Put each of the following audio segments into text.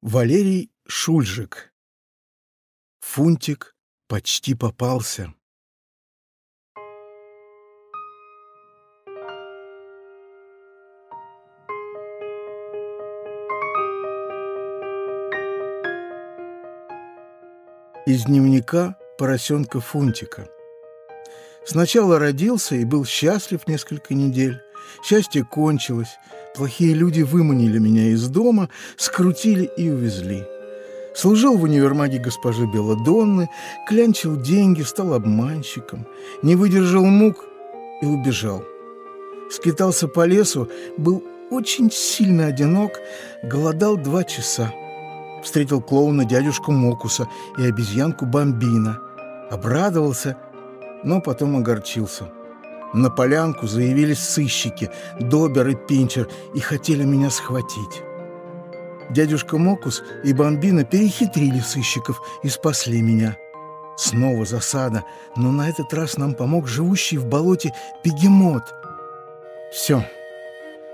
Валерий Шульжик. Фунтик почти попался. Из дневника поросенка Фунтика. Сначала родился и был счастлив несколько недель. Счастье кончилось. Плохие люди выманили меня из дома, скрутили и увезли. Служил в универмаге госпожи Беладонны, клянчил деньги, стал обманщиком, не выдержал мук и убежал. Скитался по лесу, был очень сильно одинок, голодал два часа. Встретил клоуна дядюшку Мокуса и обезьянку Бомбина. Обрадовался, но потом огорчился. На полянку заявились сыщики, Добер и Пинчер, и хотели меня схватить. Дядюшка Мокус и Бомбина перехитрили сыщиков и спасли меня. Снова засада, но на этот раз нам помог живущий в болоте бегемот. Все.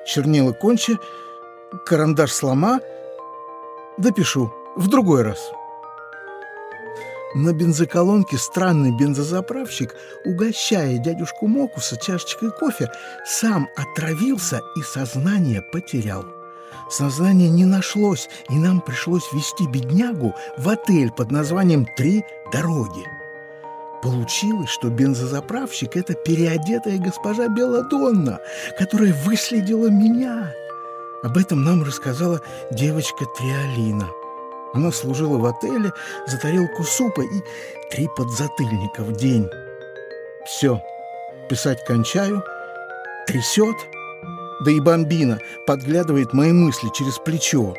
Чернила кончи, карандаш слома. Допишу. В другой раз. На бензоколонке странный бензозаправщик, угощая дядюшку Мокуса чашечкой кофе, сам отравился и сознание потерял. Сознания не нашлось, и нам пришлось вести беднягу в отель под названием «Три дороги». Получилось, что бензозаправщик — это переодетая госпожа Беладонна, которая выследила меня. Об этом нам рассказала девочка Триолина. Она служила в отеле за тарелку супа и три подзатыльника в день. Все, писать кончаю, трясет, да и бомбина подглядывает мои мысли через плечо.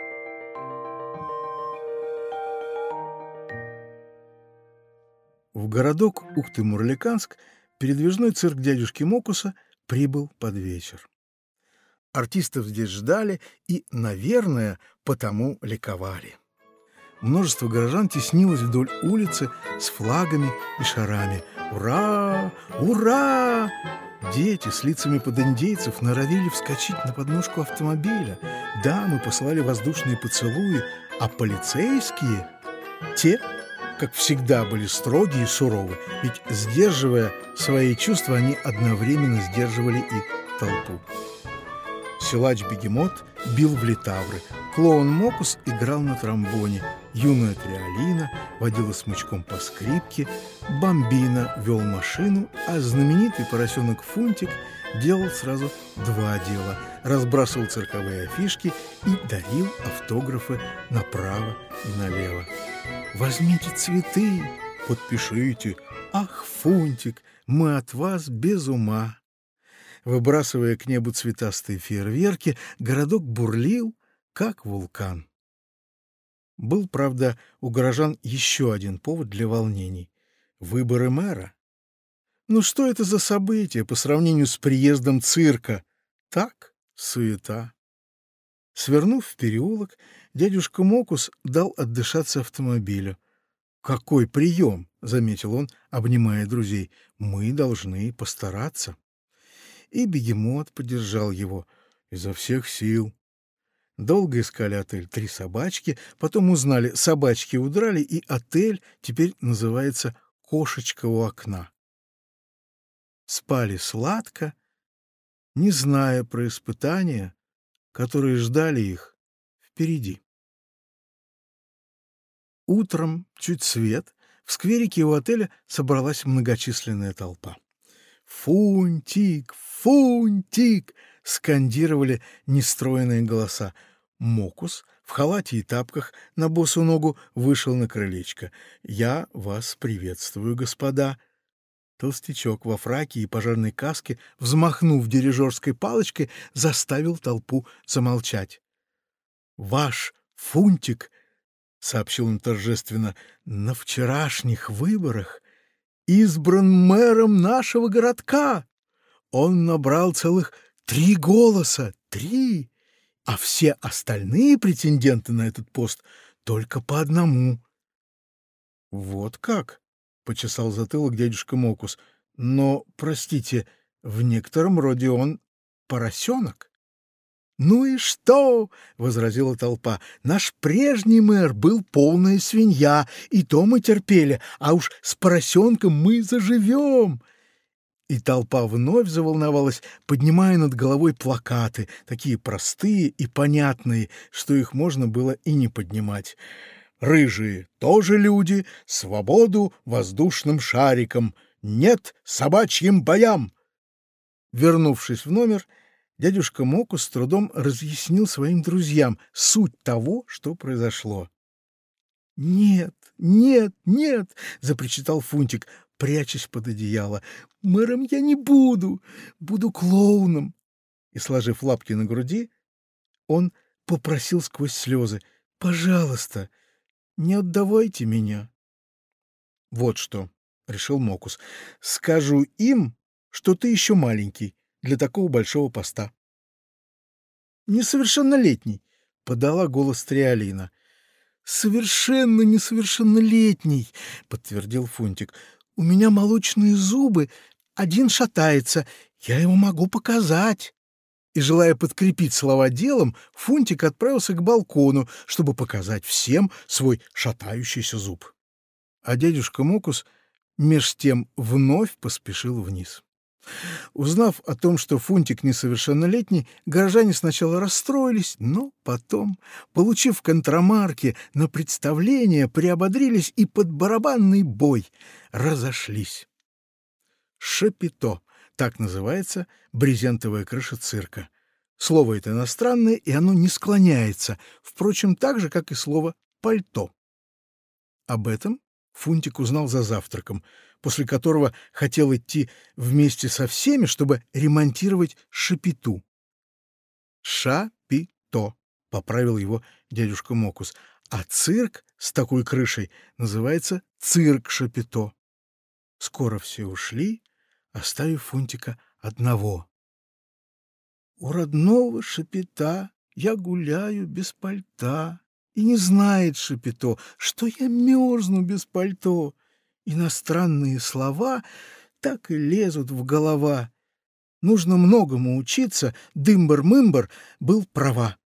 В городок Ухты-Мурликанск передвижной цирк дядюшки Мокуса прибыл под вечер. Артистов здесь ждали и, наверное, потому ликовали. Множество горожан теснилось вдоль улицы с флагами и шарами. «Ура! Ура!» Дети с лицами подиндейцев норовили вскочить на подножку автомобиля. Дамы послали воздушные поцелуи, а полицейские, те, как всегда, были строги и суровы, ведь, сдерживая свои чувства, они одновременно сдерживали и толпу. Силач-бегемот бил в литавры, клоун Мокус играл на тромбоне, юная Триолина водила смычком по скрипке, Бомбина вел машину, а знаменитый поросенок Фунтик делал сразу два дела – разбрасывал цирковые афишки и дарил автографы направо и налево. «Возьмите цветы, подпишите, ах, Фунтик, мы от вас без ума!» Выбрасывая к небу цветастые фейерверки, городок бурлил, как вулкан. Был, правда, у горожан еще один повод для волнений — выборы мэра. Ну что это за событие по сравнению с приездом цирка? Так, суета. Свернув в переулок, дядюшка Мокус дал отдышаться автомобилю. «Какой прием!» — заметил он, обнимая друзей. «Мы должны постараться» и бегемот поддержал его изо всех сил. Долго искали отель «Три собачки», потом узнали, собачки удрали, и отель теперь называется «Кошечка у окна». Спали сладко, не зная про испытания, которые ждали их впереди. Утром, чуть свет, в скверике у отеля собралась многочисленная толпа. «Фунтик! Фунтик!» — скандировали нестроенные голоса. Мокус в халате и тапках на босу ногу вышел на крылечко. «Я вас приветствую, господа!» Толстячок во фраке и пожарной каске, взмахнув дирижерской палочкой, заставил толпу замолчать. «Ваш Фунтик!» — сообщил он торжественно, — на вчерашних выборах избран мэром нашего городка. Он набрал целых три голоса, три, а все остальные претенденты на этот пост только по одному. Вот как, почесал затылок дядюшка Мокус. Но, простите, в некотором роде он поросенок. «Ну и что?» — возразила толпа. «Наш прежний мэр был полная свинья, и то мы терпели, а уж с поросенком мы заживем!» И толпа вновь заволновалась, поднимая над головой плакаты, такие простые и понятные, что их можно было и не поднимать. «Рыжие тоже люди, свободу воздушным шариком, нет собачьим боям!» Вернувшись в номер, дядюшка Моку с трудом разъяснил своим друзьям суть того, что произошло. «Нет, нет, нет!» — запричитал Фунтик, прячась под одеяло. «Мэром я не буду! Буду клоуном!» И, сложив лапки на груди, он попросил сквозь слезы. «Пожалуйста, не отдавайте меня!» «Вот что!» — решил Мокус. «Скажу им, что ты еще маленький для такого большого поста. «Несовершеннолетний», — подала голос Триалина. «Совершенно несовершеннолетний», — подтвердил Фунтик. «У меня молочные зубы, один шатается, я его могу показать». И, желая подкрепить слова делом, Фунтик отправился к балкону, чтобы показать всем свой шатающийся зуб. А дядюшка Мокус меж тем вновь поспешил вниз. Узнав о том, что Фунтик несовершеннолетний, горожане сначала расстроились, но потом, получив контрамарки на представление, приободрились и под барабанный бой разошлись. Шапито — так называется брезентовая крыша цирка. Слово это иностранное, и оно не склоняется, впрочем, так же, как и слово «пальто». Об этом Фунтик узнал за завтраком — после которого хотел идти вместе со всеми, чтобы ремонтировать шапиту. «Шапито», — поправил его дядюшка Мокус, а цирк с такой крышей называется цирк Шапито. Скоро все ушли, оставив Фунтика одного. У родного Шапита я гуляю без пальта, и не знает Шапито, что я мерзну без пальто. Иностранные слова так и лезут в голова. Нужно многому учиться, Дымбар-Мымбар был права.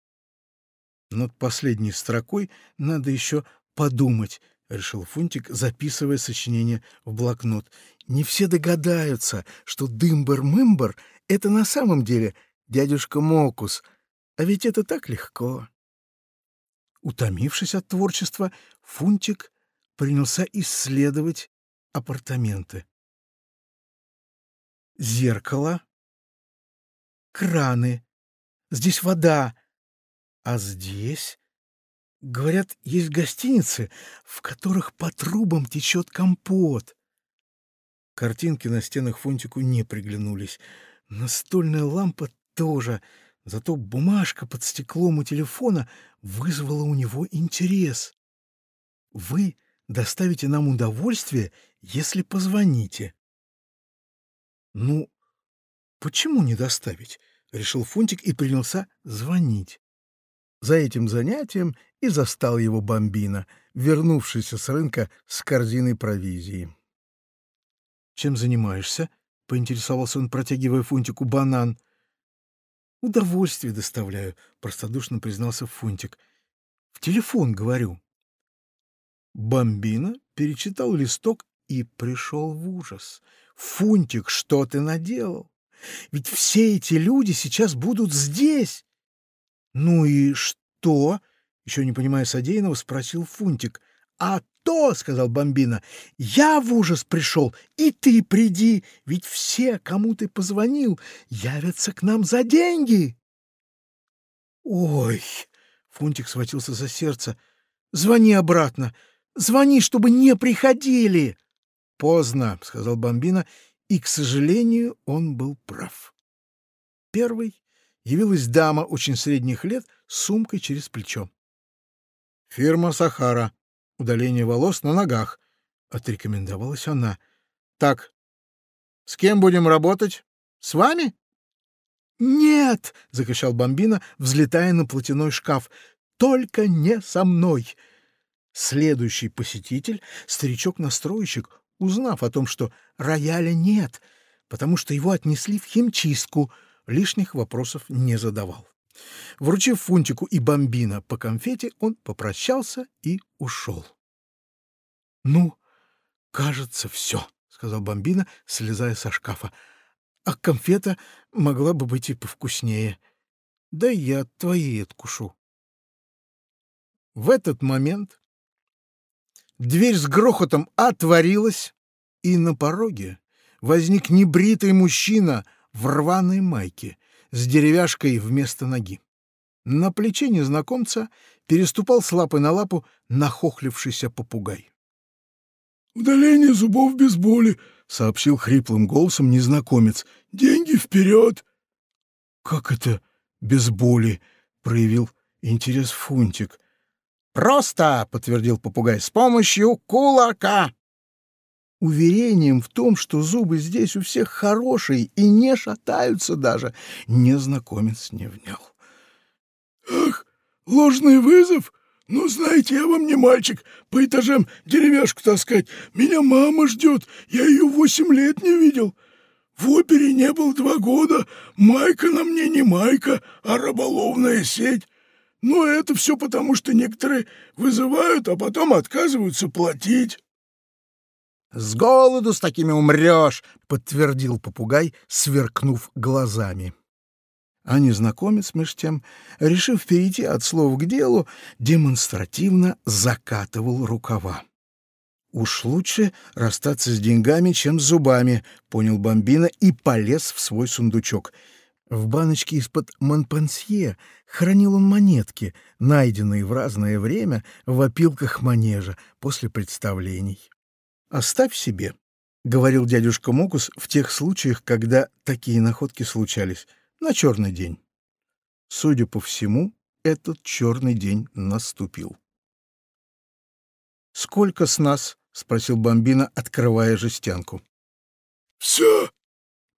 Над последней строкой надо еще подумать, — решил Фунтик, записывая сочинение в блокнот. Не все догадаются, что Дымбар-Мымбар — это на самом деле дядюшка Мокус, а ведь это так легко. Утомившись от творчества, Фунтик принялся исследовать апартаменты. Зеркало, краны, здесь вода, а здесь, говорят, есть гостиницы, в которых по трубам течет компот. Картинки на стенах Фунтику не приглянулись. Настольная лампа тоже, зато бумажка под стеклом у телефона вызвала у него интерес. Вы доставите нам удовольствие, если позвоните. — Ну, почему не доставить? — решил Фунтик и принялся звонить. За этим занятием и застал его бомбина, вернувшийся с рынка с корзиной провизии. — Чем занимаешься? — поинтересовался он, протягивая Фунтику банан. — Удовольствие доставляю, — простодушно признался Фунтик. — В телефон говорю. Бомбина перечитал листок и пришел в ужас. «Фунтик, что ты наделал? Ведь все эти люди сейчас будут здесь!» «Ну и что?» — еще не понимая содеянного, спросил Фунтик. «А то, — сказал Бомбина, — я в ужас пришел, и ты приди, ведь все, кому ты позвонил, явятся к нам за деньги!» «Ой!» — Фунтик схватился за сердце. «Звони обратно, Звони, чтобы не приходили!» «Поздно», — сказал Бомбина, и, к сожалению, он был прав. Первой явилась дама очень средних лет с сумкой через плечо. «Фирма «Сахара». Удаление волос на ногах», — отрекомендовалась она. «Так, с кем будем работать? С вами?» «Нет!» — закричал Бомбина, взлетая на платяной шкаф. «Только не со мной! Следующий посетитель, старичок-настройщик, узнав о том, что рояля нет, потому что его отнесли в химчистку, лишних вопросов не задавал. Вручив Фунтику и Бомбина по конфете, он попрощался и ушел. — Ну, кажется, все, — сказал Бомбина, слезая со шкафа. — А конфета могла бы быть и повкуснее. Да я твои откушу. В этот момент дверь с грохотом отворилась, и на пороге возник небритый мужчина в рваной майке с деревяшкой вместо ноги. На плече незнакомца переступал с лапы на лапу нахохлившийся попугай. «Удаление зубов без боли», — сообщил хриплым голосом незнакомец. «Деньги вперед!» «Как это без боли?» — проявил интерес Фунтик. «Просто», — подтвердил попугай, — «с помощью кулака». Уверением в том, что зубы здесь у всех хорошие и не шатаются даже, незнакомец не внял. «Ах, ложный вызов? Ну, знаете, я вам не мальчик, по этажам деревяшку таскать. Меня мама ждет, я ее восемь лет не видел. В опере не был два года, майка на мне не майка, а рыболовная сеть. Но это все потому, что некоторые вызывают, а потом отказываются платить». «С голоду с такими умрешь!» — подтвердил попугай, сверкнув глазами. А незнакомец, меж тем, решив перейти от слов к делу, демонстративно закатывал рукава. «Уж лучше расстаться с деньгами, чем с зубами», — понял Бомбина и полез в свой сундучок. В баночке из-под Монпансье хранил он монетки, найденные в разное время в опилках манежа после представлений. «Оставь себе», — говорил дядюшка Мокус в тех случаях, когда такие находки случались, на черный день. Судя по всему, этот черный день наступил. «Сколько с нас?» — спросил Бомбина, открывая жестянку. «Все!» —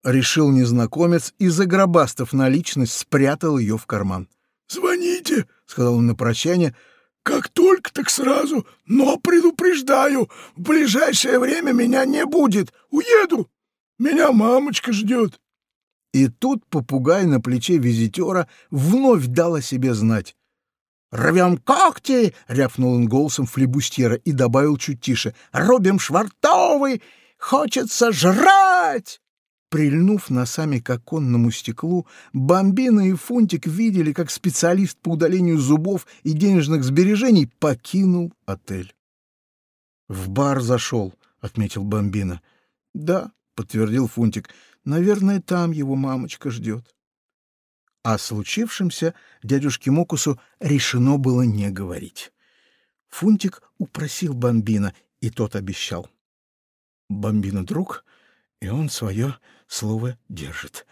решил незнакомец и, загробастав наличность, спрятал ее в карман. «Звоните!» — сказал он на прощание — как только, так сразу. Но предупреждаю, в ближайшее время меня не будет. Уеду. Меня мамочка ждет. И тут попугай на плече визитера вновь дал о себе знать. «Рвем когти!» — рявкнул он голосом флебустьера и добавил чуть тише. «Рубим швартовый! Хочется жрать!» Прильнув носами к оконному стеклу, Бомбина и Фунтик видели, как специалист по удалению зубов и денежных сбережений покинул отель. «В бар зашел», — отметил Бомбина. «Да», — подтвердил Фунтик, — «наверное, там его мамочка ждет». О случившемся дядюшке Мокусу решено было не говорить. Фунтик упросил Бомбина, и тот обещал. Бомбина друг, и он свое слово держит.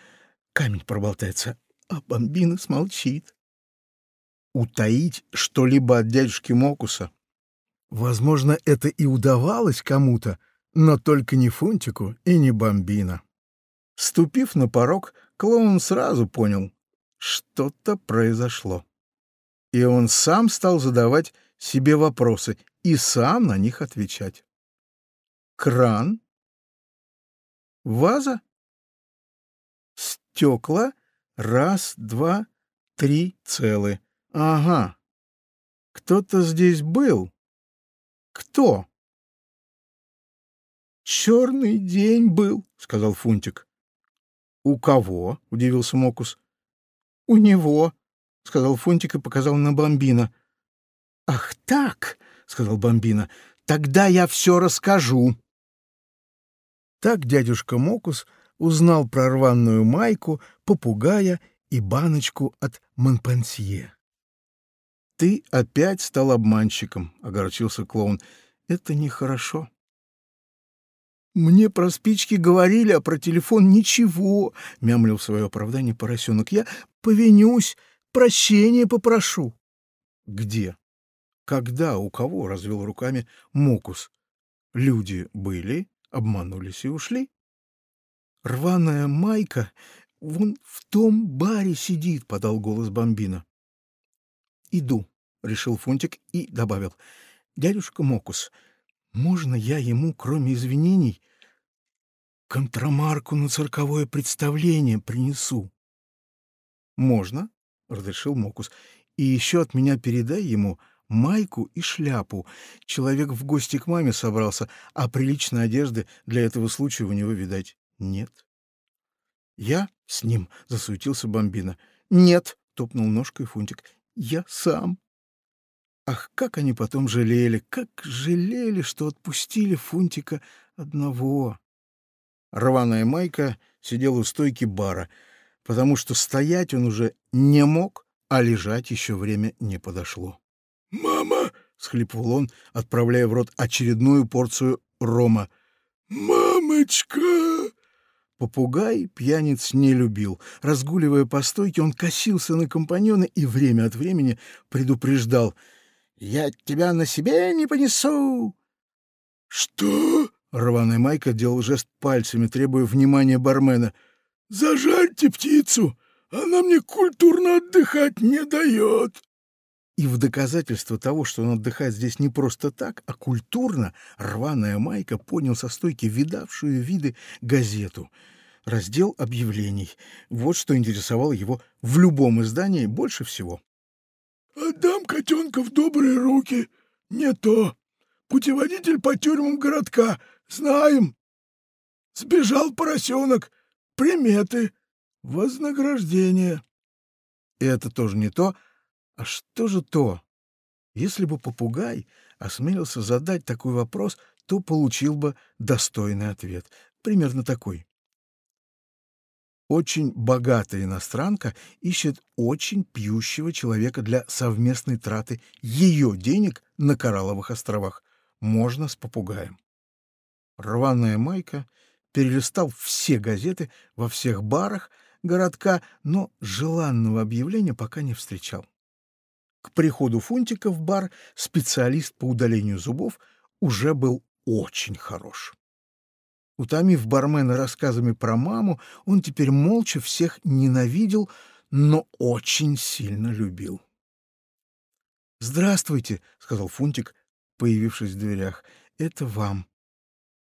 Камень проболтается, а бомбина смолчит. Утаить что-либо от дядюшки Мокуса? Возможно, это и удавалось кому-то, но только не Фунтику и не бомбина. Ступив на порог, клоун сразу понял, что-то произошло. И он сам стал задавать себе вопросы и сам на них отвечать. Кран? Ваза? Стекла? Раз, два, три целы. Ага. Кто-то здесь был. Кто? Черный день был, сказал Фунтик. У кого? удивился Мокус. У него, сказал Фунтик и показал на Бомбина. Ах так, сказал Бомбина. Тогда я все расскажу. Так дядюшка Мокус узнал про рваную майку, попугая и баночку от Монпансье. «Ты опять стал обманщиком», — огорчился клоун. «Это нехорошо». «Мне про спички говорили, а про телефон ничего», — мямлил в свое оправдание поросенок. «Я повинюсь, прощения попрошу». «Где? Когда? У кого?» — развел руками Мокус. «Люди были, обманулись и ушли. Рваная майка вон в том баре сидит, подал голос Бомбина. Иду, решил Фунтик и добавил. Дядюшка Мокус, можно я ему, кроме извинений, контрамарку на цирковое представление принесу? Можно, — разрешил Мокус. «И еще от меня передай ему майку и шляпу. Человек в гости к маме собрался, а приличной одежды для этого случая у него, видать, нет». «Я с ним», — засуетился Бомбина. «Нет», — топнул ножкой Фунтик. «Я сам». Ах, как они потом жалели, как жалели, что отпустили Фунтика одного. Рваная майка сидел у стойки бара, потому что стоять он уже не мог, а лежать еще время не подошло. «Мама!» — схлипывал он, отправляя в рот очередную порцию рома. «Мамочка!» Попугай пьяниц не любил. Разгуливая по стойке, он косился на компаньона и время от времени предупреждал — я тебя на себе не понесу!» «Что?» — рваная майка делал жест пальцами, требуя внимания бармена. «Зажарьте птицу! Она мне культурно отдыхать не дает!» И в доказательство того, что он отдыхает здесь не просто так, а культурно, рваная майка поднял со стойки видавшую виды газету. Раздел объявлений. Вот что интересовало его в любом издании больше всего. Отдам котенка в добрые руки. Не то. Путеводитель по тюрьмам городка. Знаем. Сбежал поросенок. Приметы. Вознаграждение. И это тоже не то. А что же то? Если бы попугай осмелился задать такой вопрос, то получил бы достойный ответ. Примерно такой. Очень богатая иностранка ищет очень пьющего человека для совместной траты ее денег на Коралловых островах. Можно с попугаем. Рваная майка перелистал все газеты во всех барах городка, но желанного объявления пока не встречал. К приходу Фунтика в бар специалист по удалению зубов уже был очень хорош. Утомив бармена рассказами про маму, он теперь молча всех ненавидел, но очень сильно любил. «Здравствуйте», — сказал Фунтик, появившись в дверях. «Это вам».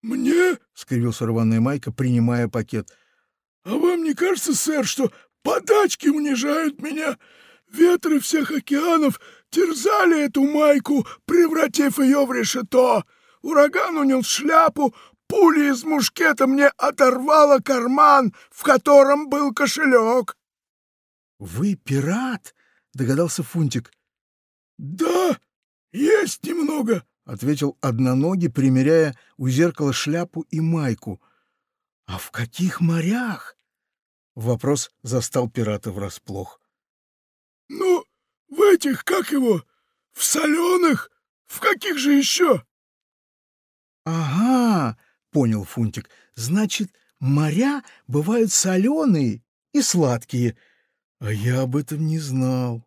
«Мне?» — скривился рваная майка, принимая пакет. «А вам не кажется, сэр, что подачки унижают меня? Ветры всех океанов терзали эту майку, превратив ее в решето. Ураган унес шляпу, Пуля из мушкета мне оторвала карман, в котором был кошелек. — Вы пират? — догадался Фунтик. — Да, есть немного, — ответил одноногий, примеряя у зеркала шляпу и майку. — А в каких морях? Вопрос застал пирата врасплох. — Ну, в этих, как его, в соленых, в каких же еще? — Ага, понял Фунтик. Значит, моря бывают соленые и сладкие. А я об этом не знал.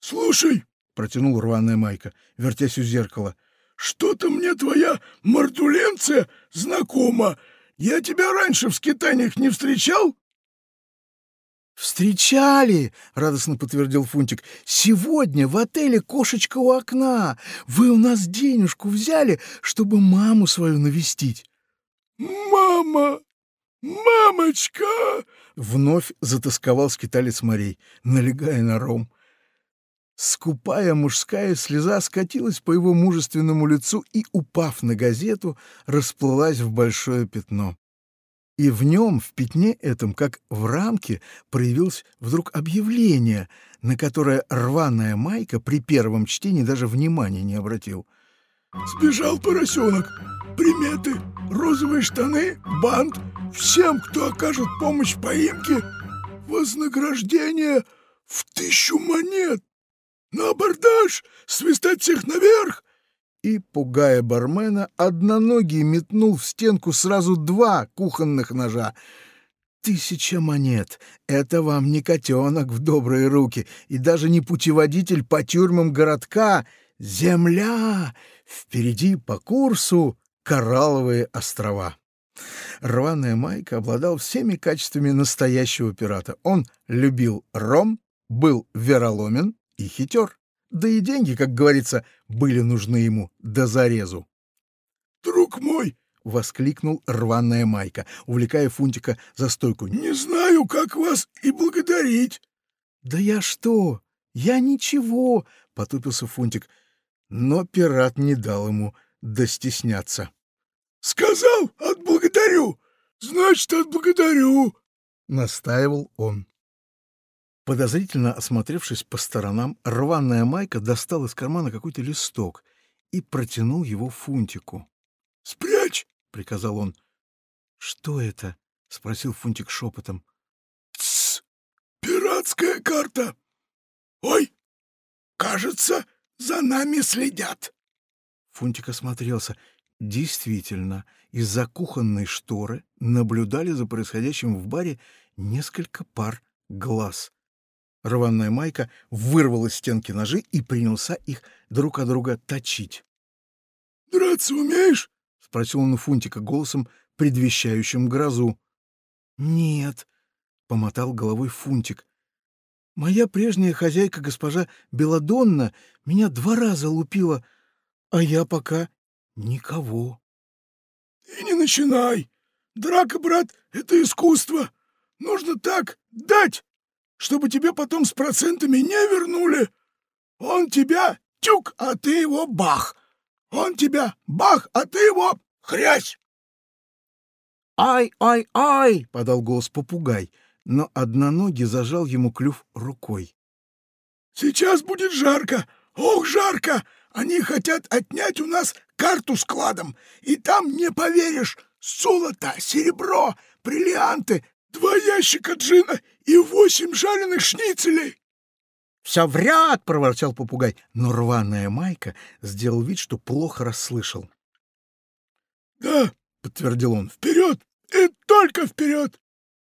Слушай, протянул рваная майка, вертясь у зеркала. Что-то мне твоя мордуленция знакома. Я тебя раньше в скитаниях не встречал? «Встречали!» — радостно подтвердил Фунтик. «Сегодня в отеле «Кошечка у окна». Вы у нас денежку взяли, чтобы маму свою навестить». «Мама! Мамочка!» Вновь затасковал скиталец морей, налегая на ром. Скупая мужская слеза скатилась по его мужественному лицу и, упав на газету, расплылась в большое пятно. И в нем, в пятне этом, как в рамке, проявилось вдруг объявление, на которое рваная майка при первом чтении даже внимания не обратил. «Сбежал поросенок. Приметы, розовые штаны, бант. Всем, кто окажет помощь поимке, вознаграждение в тысячу монет. На абордаж, свистать всех наверх, и, пугая бармена, одноногий метнул в стенку сразу два кухонных ножа. Тысяча монет — это вам не котенок в добрые руки и даже не путеводитель по тюрьмам городка. Земля! Впереди по курсу Коралловые острова. Рваная майка обладал всеми качествами настоящего пирата. Он любил ром, был вероломен и хитер. Да и деньги, как говорится, были нужны ему до зарезу. «Друг мой!» — воскликнул рваная майка, увлекая Фунтика за стойку. «Не знаю, как вас и благодарить!» «Да я что? Я ничего!» — потупился Фунтик. Но пират не дал ему достесняться. «Сказал, отблагодарю! Значит, отблагодарю!» — настаивал он. Подозрительно осмотревшись по сторонам, рваная майка достал из кармана какой-то листок и протянул его Фунтику. «Спрячь!» — приказал он. «Что это?» — спросил Фунтик шепотом. «Тссс! Пиратская карта! Ой, кажется, за нами следят!» Фунтик осмотрелся. Действительно, из-за кухонной шторы наблюдали за происходящим в баре несколько пар глаз. Рваная майка вырвала стенки ножи и принялся их друг от друга точить. «Драться умеешь?» — спросил он у Фунтика голосом, предвещающим грозу. «Нет», — помотал головой Фунтик. «Моя прежняя хозяйка, госпожа Беладонна, меня два раза лупила, а я пока никого». «И не начинай! Драка, брат, — это искусство! Нужно так дать, чтобы тебе потом с процентами не вернули. Он тебя тюк, а ты его бах. Он тебя бах, а ты его хрясь. «Ай, ай, ай!» — подал голос попугай, но одноногий зажал ему клюв рукой. «Сейчас будет жарко! Ох, жарко! Они хотят отнять у нас карту с кладом, и там, не поверишь, золото, серебро, бриллианты, два ящика джина и восемь жареных шницелей!» «Все вряд!» — проворчал попугай, но рваная майка сделал вид, что плохо расслышал. «Да!» — подтвердил он. «Вперед! И только вперед!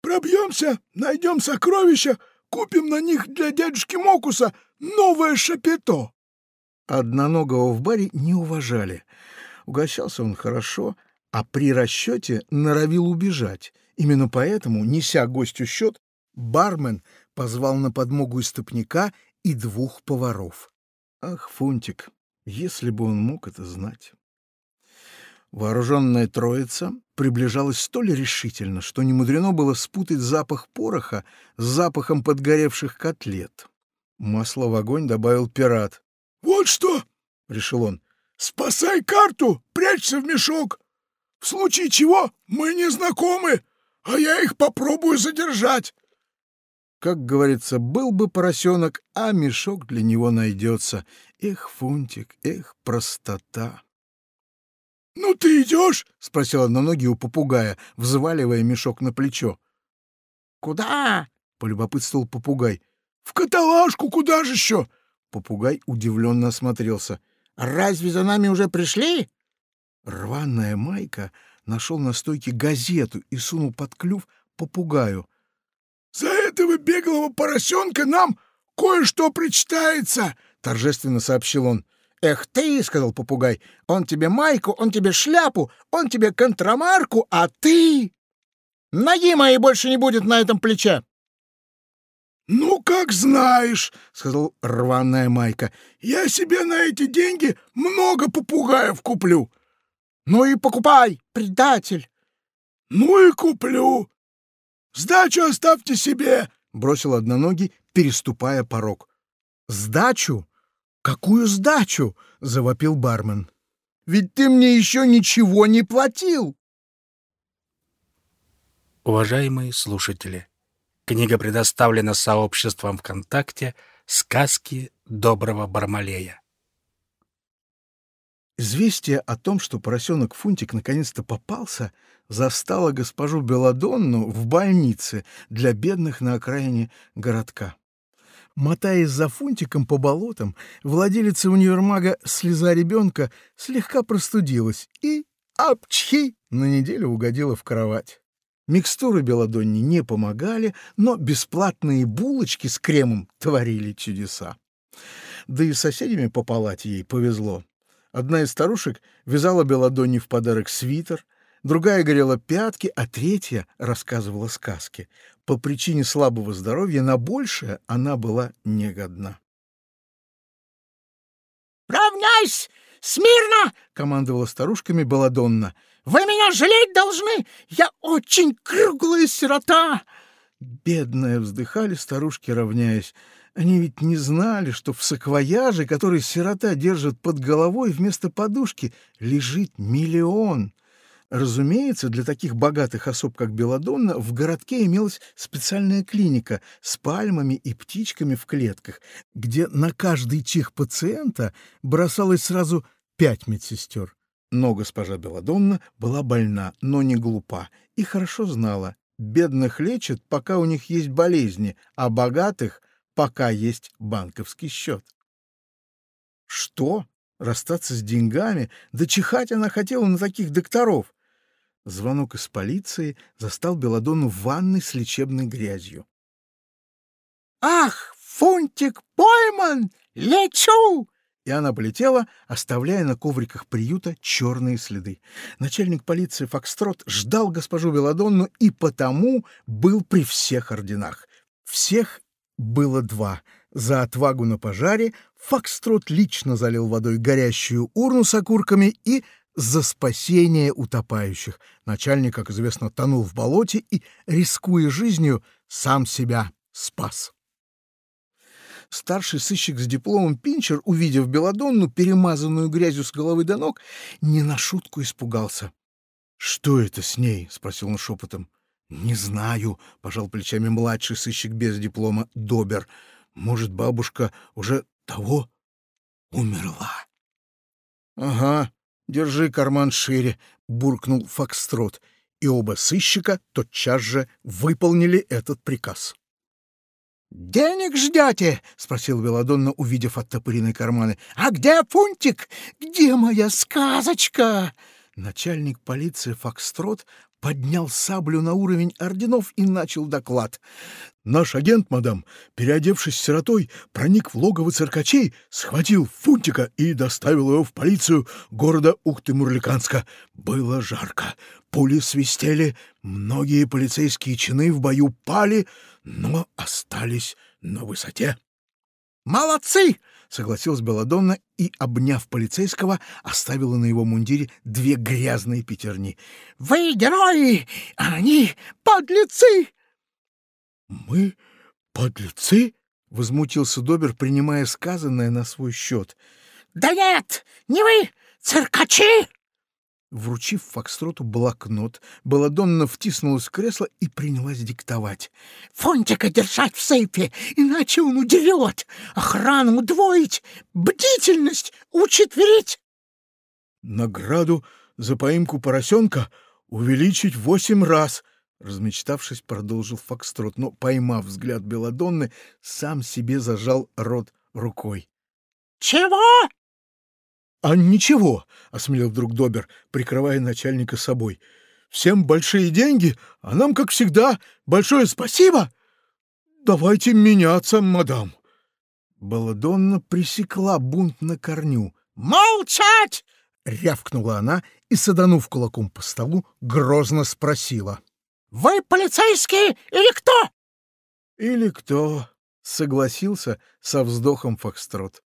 Пробьемся, найдем сокровища, купим на них для дядюшки Мокуса новое шапито!» Одноногого в баре не уважали. Угощался он хорошо, а при расчете норовил убежать. Именно поэтому, неся гостю счет, бармен позвал на подмогу истопника и двух поваров. Ах, Фунтик, если бы он мог это знать. Вооруженная троица приближалась столь решительно, что не мудрено было спутать запах пороха с запахом подгоревших котлет. Масло в огонь добавил пират. «Вот что!» — решил он. «Спасай карту, прячься в мешок. В случае чего мы не знакомы, а я их попробую задержать». Как говорится, был бы поросенок, а мешок для него найдется. Эх, Фунтик, эх, простота. «Ну ты идешь?» — спросил одноногий у попугая, взваливая мешок на плечо. «Куда?» — полюбопытствовал попугай. «В каталажку, куда же еще?» Попугай удивленно осмотрелся. «Разве за нами уже пришли?» Рваная майка нашел на стойке газету и сунул под клюв попугаю. «За этого беглого поросенка нам кое-что причитается!» — торжественно сообщил он. «Эх ты!» — сказал попугай. «Он тебе майку, он тебе шляпу, он тебе контрамарку, а ты...» «Ноги моей больше не будет на этом плече!» «Ну, как знаешь», — сказал рваная майка. «Я себе на эти деньги много попугаев куплю». «Ну и покупай, предатель!» «Ну и куплю. Сдачу оставьте себе», — бросил одноногий, переступая порог. «Сдачу? Какую сдачу?» — завопил бармен. «Ведь ты мне еще ничего не платил!» Уважаемые слушатели! Книга предоставлена сообществом ВКонтакте «Сказки доброго Бармалея». Известие о том, что поросенок Фунтик наконец-то попался, застало госпожу Беладонну в больнице для бедных на окраине городка. Мотаясь за Фунтиком по болотам, владелица универмага «Слеза ребенка» слегка простудилась и, апчхи, на неделю угодила в кровать. Микстуры Беладонне не помогали, но бесплатные булочки с кремом творили чудеса. Да и соседями по палате ей повезло. Одна из старушек вязала Беладонне в подарок свитер, другая горела пятки, а третья рассказывала сказки. По причине слабого здоровья на большее она была негодна. «Равняйсь! Смирно!» — командовала старушками Беладонна. Вы меня жалеть должны! Я очень круглая сирота!» Бедная, вздыхали старушки, равняясь. Они ведь не знали, что в саквояже, который сирота держит под головой, вместо подушки лежит миллион. Разумеется, для таких богатых особ, как Беладонна, в городке имелась специальная клиника с пальмами и птичками в клетках, где на каждый чих пациента бросалось сразу пять медсестер. Но госпожа Беладонна была больна, но не глупа, и хорошо знала, бедных лечат, пока у них есть болезни, а богатых — пока есть банковский счет. Что? Расстаться с деньгами? Да чихать она хотела на таких докторов. Звонок из полиции застал Беладонну в ванной с лечебной грязью. «Ах, Фунтик пойман! Лечу!» И она полетела, оставляя на ковриках приюта черные следы. Начальник полиции Фокстрот ждал госпожу Беладонну и потому был при всех орденах. Всех было два. За отвагу на пожаре Фокстрот лично залил водой горящую урну с окурками и за спасение утопающих. Начальник, как известно, тонул в болоте и, рискуя жизнью, сам себя спас. Старший сыщик с дипломом Пинчер, увидев Беладонну, перемазанную грязью с головы до ног, не на шутку испугался. — Что это с ней? — спросил он шепотом. — Не знаю, — пожал плечами младший сыщик без диплома Добер. — Может, бабушка уже того умерла? — Ага, «Держи карман шире», — буркнул Фокстрот, и оба сыщика тотчас же выполнили этот приказ. «Денег ждете?» — спросил Беладонна, увидев оттопыренные карманы. «А где Фунтик? Где моя сказочка?» Начальник полиции Фокстрот поднял саблю на уровень орденов и начал доклад. «Наш агент, мадам, переодевшись сиротой, проник в логово циркачей, схватил Фунтика и доставил его в полицию города Ухты-Мурликанска. Было жарко, пули свистели, многие полицейские чины в бою пали, но остались на высоте». «Молодцы!» — согласилась Беладонна и, обняв полицейского, оставила на его мундире две грязные пятерни. «Вы герои, а они подлецы!» «Мы подлецы?» — возмутился Добер, принимая сказанное на свой счет. «Да нет, не вы, циркачи!» Вручив Фокстроту блокнот, Баладонна втиснулась в кресло и принялась диктовать. «Фунтика держать в сейфе, иначе он удерет! Охрану удвоить! Бдительность учетверить!» «Награду за поимку поросенка увеличить восемь раз!» Размечтавшись, продолжил Фокстрот, но, поймав взгляд Беладонны, сам себе зажал рот рукой. «Чего?» «А ничего», — осмелел вдруг Добер, прикрывая начальника собой. «Всем большие деньги, а нам, как всегда, большое спасибо! Давайте меняться, мадам!» Баладонна пресекла бунт на корню. «Молчать!» — рявкнула она и, саданув кулаком по столу, грозно спросила. «Вы полицейские или кто?» «Или кто?» — согласился со вздохом Фокстрот.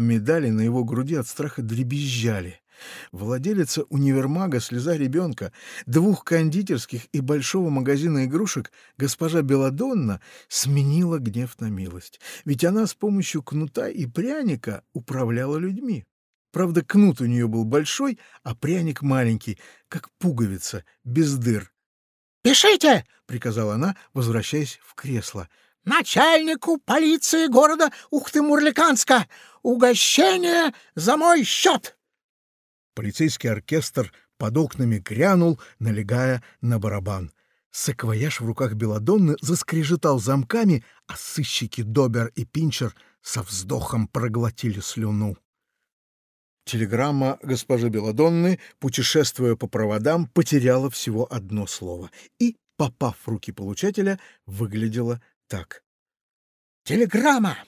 Медали на его груди от страха дребезжали. Владелица универмага «Слеза ребенка», двух кондитерских и большого магазина игрушек госпожа Беладонна сменила гнев на милость. Ведь она с помощью кнута и пряника управляла людьми. Правда, кнут у нее был большой, а пряник маленький, как пуговица, без дыр. «Пишите!» — приказала она, возвращаясь в кресло начальнику полиции города Ухты-Мурликанска. Угощение за мой счет!» Полицейский оркестр под окнами грянул, налегая на барабан. Саквояж в руках Беладонны заскрежетал замками, а сыщики Добер и Пинчер со вздохом проглотили слюну. Телеграмма госпожи Беладонны, путешествуя по проводам, потеряла всего одно слово и, попав в руки получателя, выглядела так. «Телеграмма!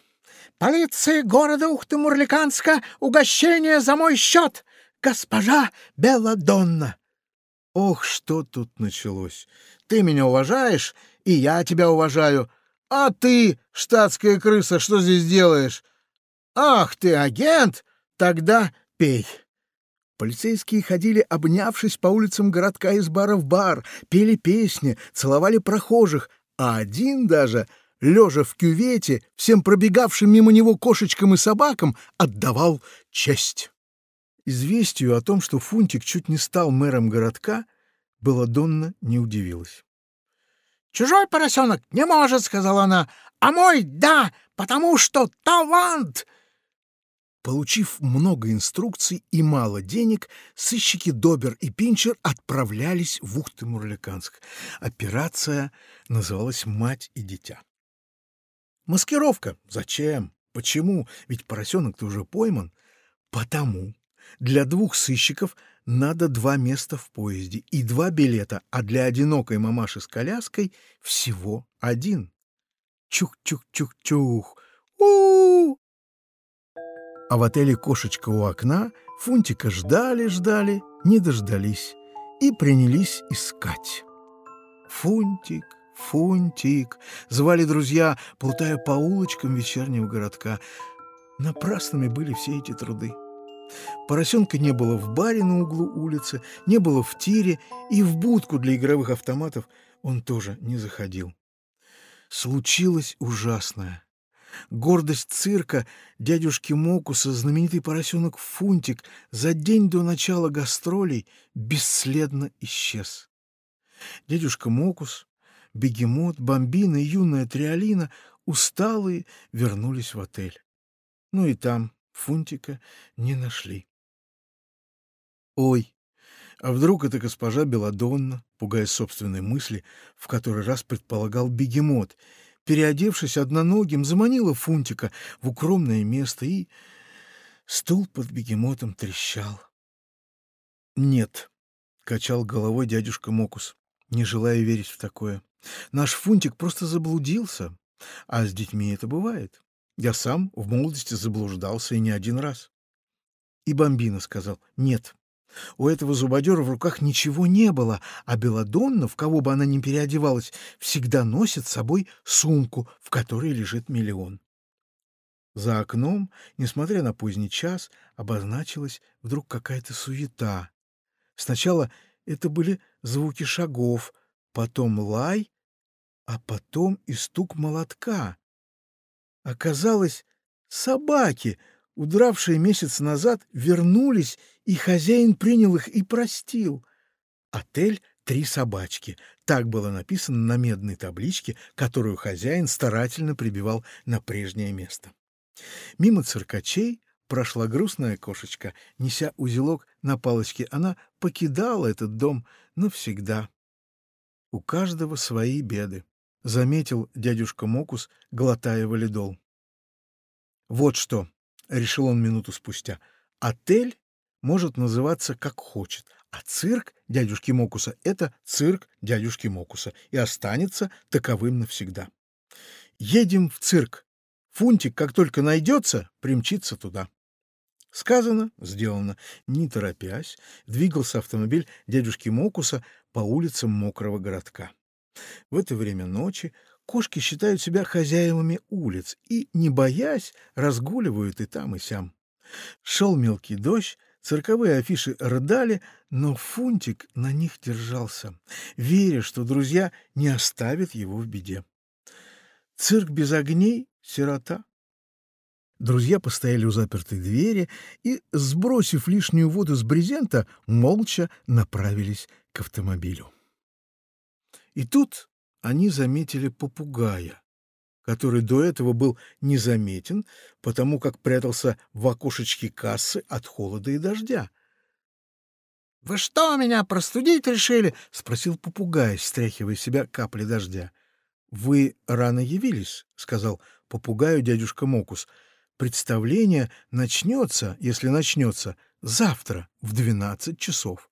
Полиции города Ухты-Мурликанска угощение за мой счет! Госпожа Белладонна!» Ох, что тут началось! Ты меня уважаешь, и я тебя уважаю. А ты, штатская крыса, что здесь делаешь? Ах, ты агент? Тогда пей. Полицейские ходили, обнявшись по улицам городка из бара в бар, пели песни, целовали прохожих, а один даже, лежа в кювете, всем пробегавшим мимо него кошечкам и собакам, отдавал честь. Известию о том, что Фунтик чуть не стал мэром городка, Беладонна не удивилась. «Чужой поросенок не может», — сказала она, — «а мой — да, потому что талант!» Получив много инструкций и мало денег, сыщики Добер и Пинчер отправлялись в Ухты-Мурликанск. Операция называлась «Мать и дитя». Маскировка. Зачем? Почему? Ведь поросенок-то уже пойман. Потому. Для двух сыщиков надо два места в поезде и два билета, а для одинокой мамаши с коляской всего один. Чух-чух-чух-чух. у, -у, -у а в отеле «Кошечка у окна» Фунтика ждали-ждали, не дождались и принялись искать. Фунтик, Фунтик, звали друзья, плутая по улочкам вечернего городка. Напрасными были все эти труды. Поросенка не было в баре на углу улицы, не было в тире, и в будку для игровых автоматов он тоже не заходил. Случилось ужасное. Гордость цирка дядюшки Мокуса, знаменитый поросенок Фунтик, за день до начала гастролей бесследно исчез. Дядюшка Мокус, бегемот, бомбина и юная триолина, усталые, вернулись в отель. Ну и там Фунтика не нашли. Ой, а вдруг это госпожа Беладонна, пугая собственной мысли, в который раз предполагал бегемот — переодевшись одноногим, заманила Фунтика в укромное место, и стул под бегемотом трещал. «Нет», — качал головой дядюшка Мокус, не желая верить в такое. «Наш Фунтик просто заблудился, а с детьми это бывает. Я сам в молодости заблуждался и не один раз». И Бомбина сказал «Нет, у этого зубодера в руках ничего не было, а Беладонна, в кого бы она ни переодевалась, всегда носит с собой сумку, в которой лежит миллион. За окном, несмотря на поздний час, обозначилась вдруг какая-то суета. Сначала это были звуки шагов, потом лай, а потом и стук молотка. Оказалось, собаки — удравшие месяц назад, вернулись, и хозяин принял их и простил. Отель «Три собачки» — так было написано на медной табличке, которую хозяин старательно прибивал на прежнее место. Мимо циркачей прошла грустная кошечка, неся узелок на палочке. Она покидала этот дом навсегда. У каждого свои беды, — заметил дядюшка Мокус, глотая валидол. Вот что, решил он минуту спустя. Отель может называться как хочет, а цирк дядюшки Мокуса — это цирк дядюшки Мокуса и останется таковым навсегда. Едем в цирк. Фунтик, как только найдется, примчится туда. Сказано, сделано. Не торопясь, двигался автомобиль дядюшки Мокуса по улицам мокрого городка. В это время ночи Кошки считают себя хозяевами улиц и, не боясь, разгуливают и там, и сям. Шел мелкий дождь, цирковые афиши рыдали, но Фунтик на них держался, веря, что друзья не оставят его в беде. Цирк без огней — сирота. Друзья постояли у запертой двери и, сбросив лишнюю воду с брезента, молча направились к автомобилю. И тут они заметили попугая, который до этого был незаметен, потому как прятался в окошечке кассы от холода и дождя. — Вы что, меня простудить решили? — спросил попугай, стряхивая себя капли дождя. — Вы рано явились, — сказал попугаю дядюшка Мокус. — Представление начнется, если начнется, завтра в двенадцать часов. —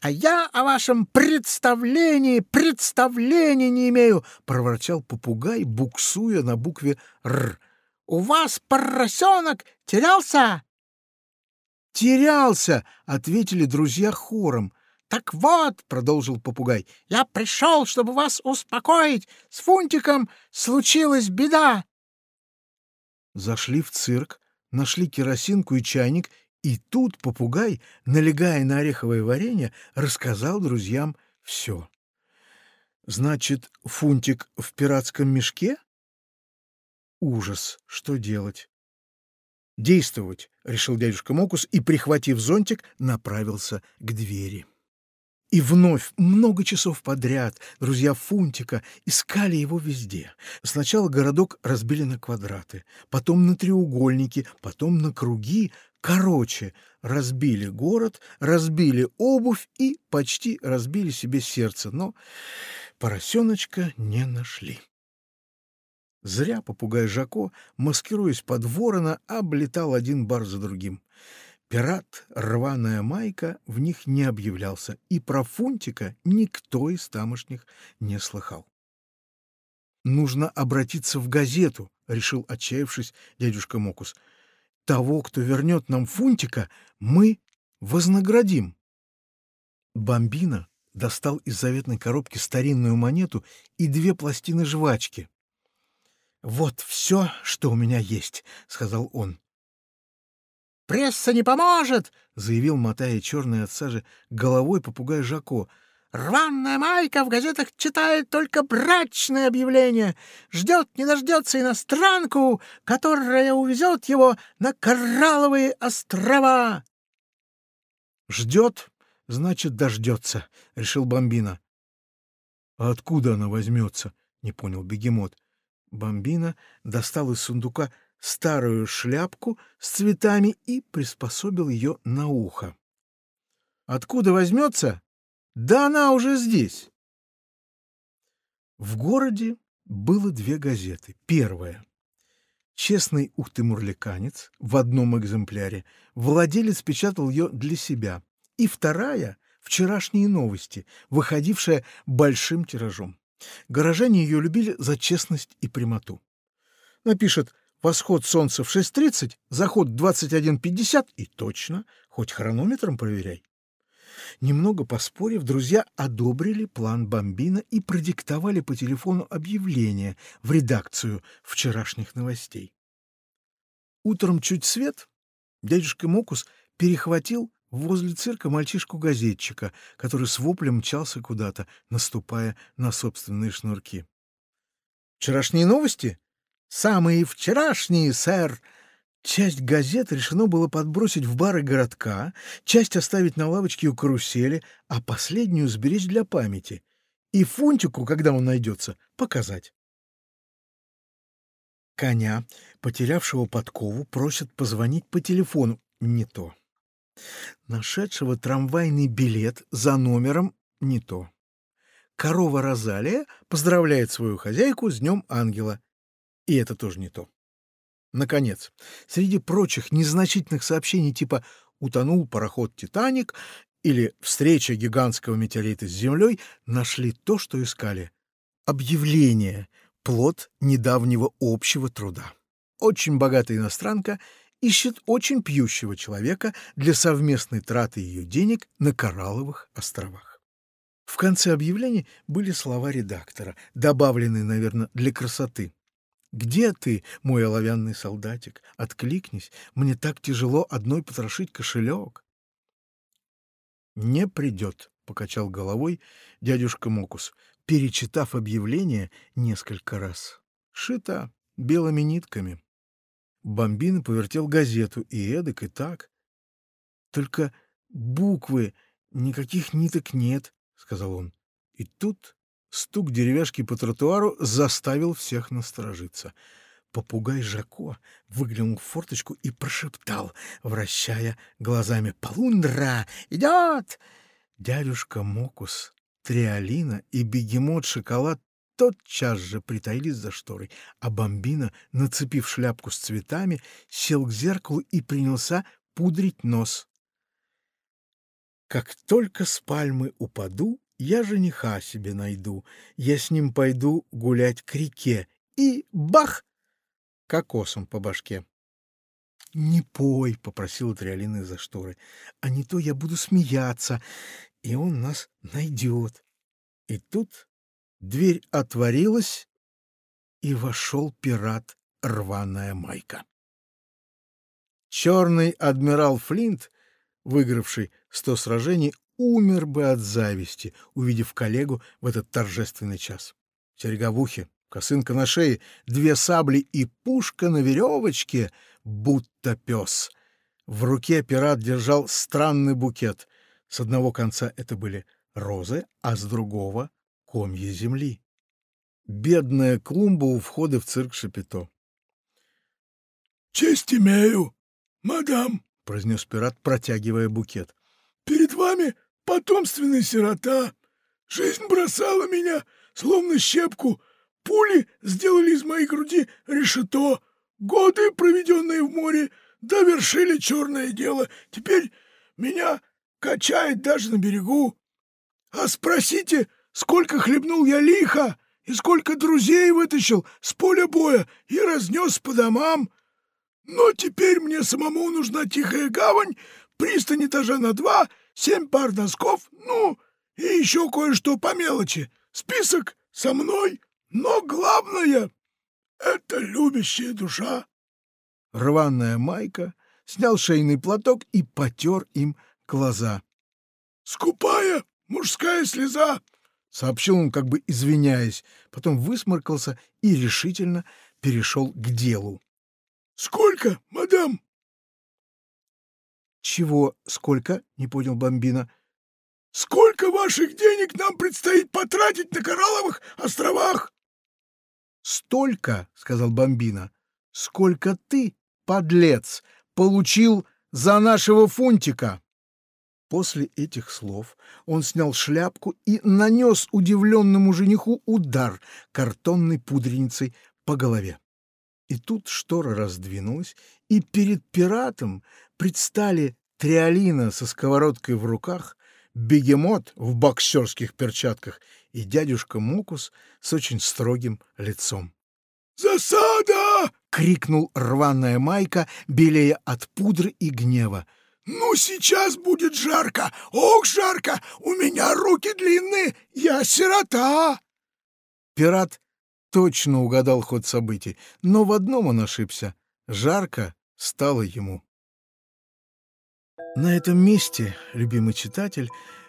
А я о вашем представлении представления не имею, — проворчал попугай, буксуя на букве «Р». — У вас поросенок терялся? — Терялся, — ответили друзья хором. — Так вот, — продолжил попугай, — я пришел, чтобы вас успокоить. С Фунтиком случилась беда. Зашли в цирк, нашли керосинку и чайник и тут попугай, налегая на ореховое варенье, рассказал друзьям все. Значит, фунтик в пиратском мешке? Ужас, что делать? Действовать, решил дядюшка Мокус и, прихватив зонтик, направился к двери. И вновь много часов подряд друзья Фунтика искали его везде. Сначала городок разбили на квадраты, потом на треугольники, потом на круги. Короче, разбили город, разбили обувь и почти разбили себе сердце, но поросеночка не нашли. Зря попугай Жако, маскируясь под ворона, облетал один бар за другим. Пират, рваная майка, в них не объявлялся, и про Фунтика никто из тамошних не слыхал. «Нужно обратиться в газету», — решил, отчаявшись, дядюшка Мокус. «Того, кто вернет нам Фунтика, мы вознаградим». Бомбина достал из заветной коробки старинную монету и две пластины жвачки. «Вот все, что у меня есть», — сказал он. «Пресса не поможет!» — заявил, мотая черной от сажи головой попугай Жако. «Рваная майка в газетах читает только брачное объявление, ждет не дождется иностранку, которая увезет его на Коралловые острова!» «Ждет, значит, дождется», — решил Бомбина. «А откуда она возьмется?» — не понял бегемот. Бомбина достал из сундука старую шляпку с цветами и приспособил ее на ухо. Откуда возьмется? Да она уже здесь. В городе было две газеты. Первая. Честный ухты-мурликанец в одном экземпляре. Владелец печатал ее для себя. И вторая — вчерашние новости, выходившая большим тиражом. Горожане ее любили за честность и прямоту. Напишет Восход солнца в 6.30, заход в 21.50 и точно, хоть хронометром проверяй. Немного поспорив, друзья одобрили план Бомбина и продиктовали по телефону объявление в редакцию вчерашних новостей. Утром чуть свет дядюшка Мокус перехватил возле цирка мальчишку-газетчика, который с воплем мчался куда-то, наступая на собственные шнурки. «Вчерашние новости?» Самые вчерашние, сэр. Часть газет решено было подбросить в бары городка, часть оставить на лавочке у карусели, а последнюю сберечь для памяти. И Фунтику, когда он найдется, показать. Коня, потерявшего подкову, просят позвонить по телефону. Не то. Нашедшего трамвайный билет за номером не то. Корова Розалия поздравляет свою хозяйку с Днем Ангела. И это тоже не то. Наконец, среди прочих незначительных сообщений типа «утонул пароход «Титаник» или «встреча гигантского метеорита с Землей» нашли то, что искали. Объявление — плод недавнего общего труда. Очень богатая иностранка ищет очень пьющего человека для совместной траты ее денег на Коралловых островах. В конце объявления были слова редактора, добавленные, наверное, для красоты. Где ты, мой оловянный солдатик? Откликнись, мне так тяжело одной потрошить кошелек. Не придет, — покачал головой дядюшка Мокус, перечитав объявление несколько раз. Шито белыми нитками. Бомбина повертел газету и эдак, и так. Только буквы, никаких ниток нет, — сказал он. И тут Стук деревяшки по тротуару заставил всех насторожиться. Попугай Жако выглянул в форточку и прошептал, вращая глазами «Полундра! Идет!» Дядюшка Мокус, Триолина и бегемот-шоколад тотчас же притаились за шторой, а Бомбина, нацепив шляпку с цветами, сел к зеркалу и принялся пудрить нос. «Как только с пальмы упаду, я жениха себе найду, я с ним пойду гулять к реке, и бах! Кокосом по башке. — Не пой, — попросила Триолина из-за шторы, — а не то я буду смеяться, и он нас найдет. И тут дверь отворилась, и вошел пират рваная майка. Черный адмирал Флинт, выигравший сто сражений, умер бы от зависти, увидев коллегу в этот торжественный час. Серега в ухе, косынка на шее, две сабли и пушка на веревочке, будто пес. В руке пират держал странный букет. С одного конца это были розы, а с другого — комья земли. Бедная клумба у входа в цирк Шапито. «Честь имею, мадам», — произнес пират, протягивая букет. «Перед вами потомственный сирота. Жизнь бросала меня, словно щепку. Пули сделали из моей груди решето. Годы, проведенные в море, довершили черное дело. Теперь меня качает даже на берегу. А спросите, сколько хлебнул я лихо и сколько друзей вытащил с поля боя и разнес по домам. Но теперь мне самому нужна тихая гавань, пристань этажа на два, семь пар носков, ну, и еще кое-что по мелочи. Список со мной, но главное — это любящая душа. Рваная майка снял шейный платок и потер им глаза. «Скупая мужская слеза!» — сообщил он, как бы извиняясь, потом высморкался и решительно перешел к делу. «Сколько, мадам?» «Чего сколько?» — не понял Бомбина. «Сколько ваших денег нам предстоит потратить на Коралловых островах?» «Столько», — сказал Бомбина, — «сколько ты, подлец, получил за нашего фунтика». После этих слов он снял шляпку и нанес удивленному жениху удар картонной пудреницей по голове. И тут штора раздвинулась, и перед пиратом предстали Триолина со сковородкой в руках, бегемот в боксерских перчатках и дядюшка Мукус с очень строгим лицом. «Засада!» — крикнул рваная майка, белея от пудры и гнева. «Ну, сейчас будет жарко! Ох, жарко! У меня руки длинные! Я сирота!» Пират точно угадал ход событий, но в одном он ошибся. Жарко стало ему. На этом месте, любимый читатель,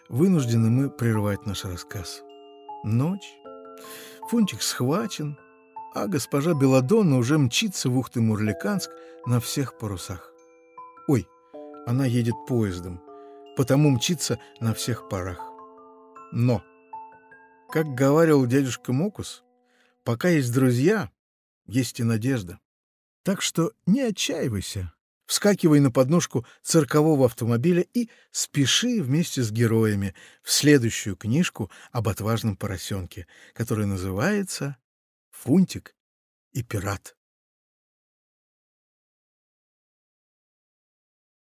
вынуждены мы прервать наш рассказ. Ночь. Фунтик схвачен, а госпожа Беладонна уже мчится в Ухты-Мурликанск на всех парусах. Ой, она едет поездом, потому мчится на всех парах. Но, как говорил дядюшка Мокус, Пока есть друзья, есть и надежда. Так что не отчаивайся. Вскакивай на подножку циркового автомобиля и спеши вместе с героями в следующую книжку об отважном поросенке, которая называется «Фунтик и пират».